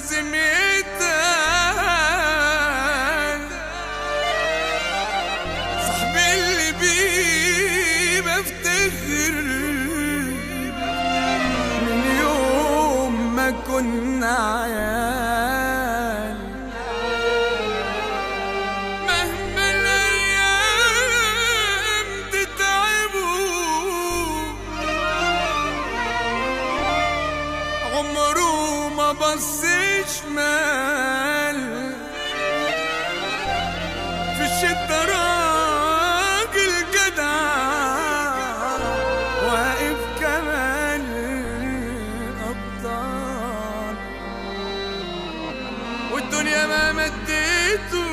Casimita عمره ما بص شمال في الشدة راجل جدع واقف كمان الأبطال والدنيا ما مديته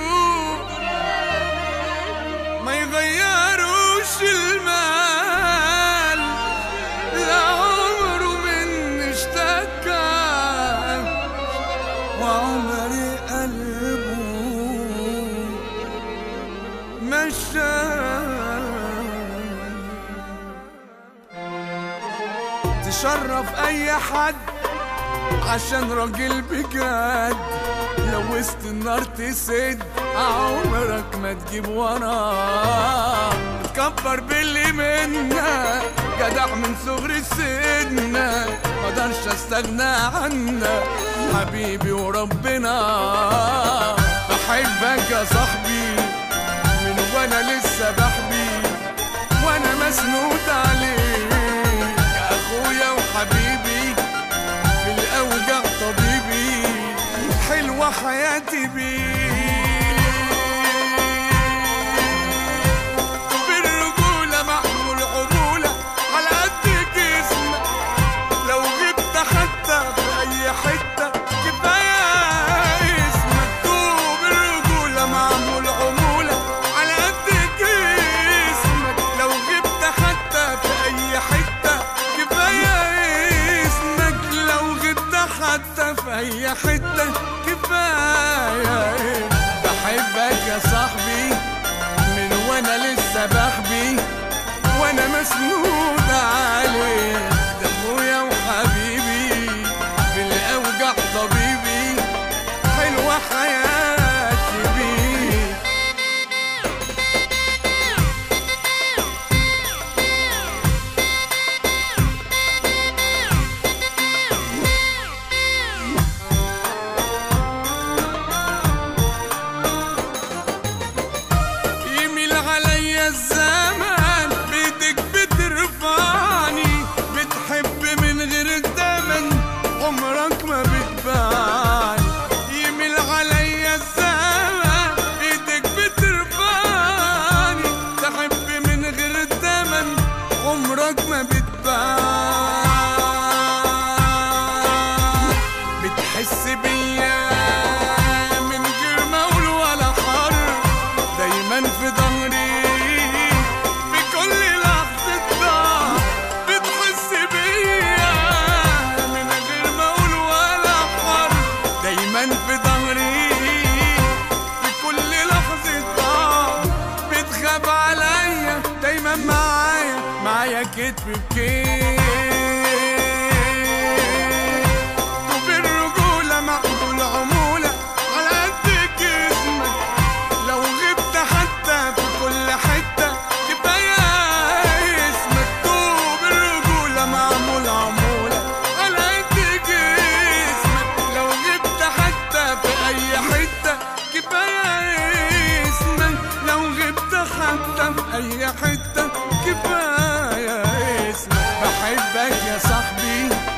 مشى. تشرف أي حد عشان راجل بجد. لو وسط النار تسد عمرك ما تجيب وراه تكبر باللي منا جدع من صغر سننا مقدرش استغنى عنك حبيبي وربنا. بحبك يا صاحبي. اي حتة كفاية. بحبك يا صاحبي من وأنا لسه بحبي وأنا مسنود بتحس بيا من غير ما أقول ولا حرف دايما في ظهري في كل لحظة ضعف بتحس بيا من غير ما أقول ولا حرف دايما في ظهري في كل لحظة ضعف بتخاف عليا دايما معايا معايا كتف بكتف بحبك يا صاحبي.